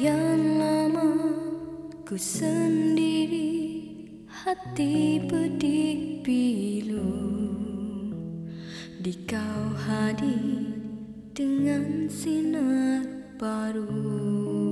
Sekian lama ku sendiri Hati pedih pilu. Di kau hadir dengan sinar baru.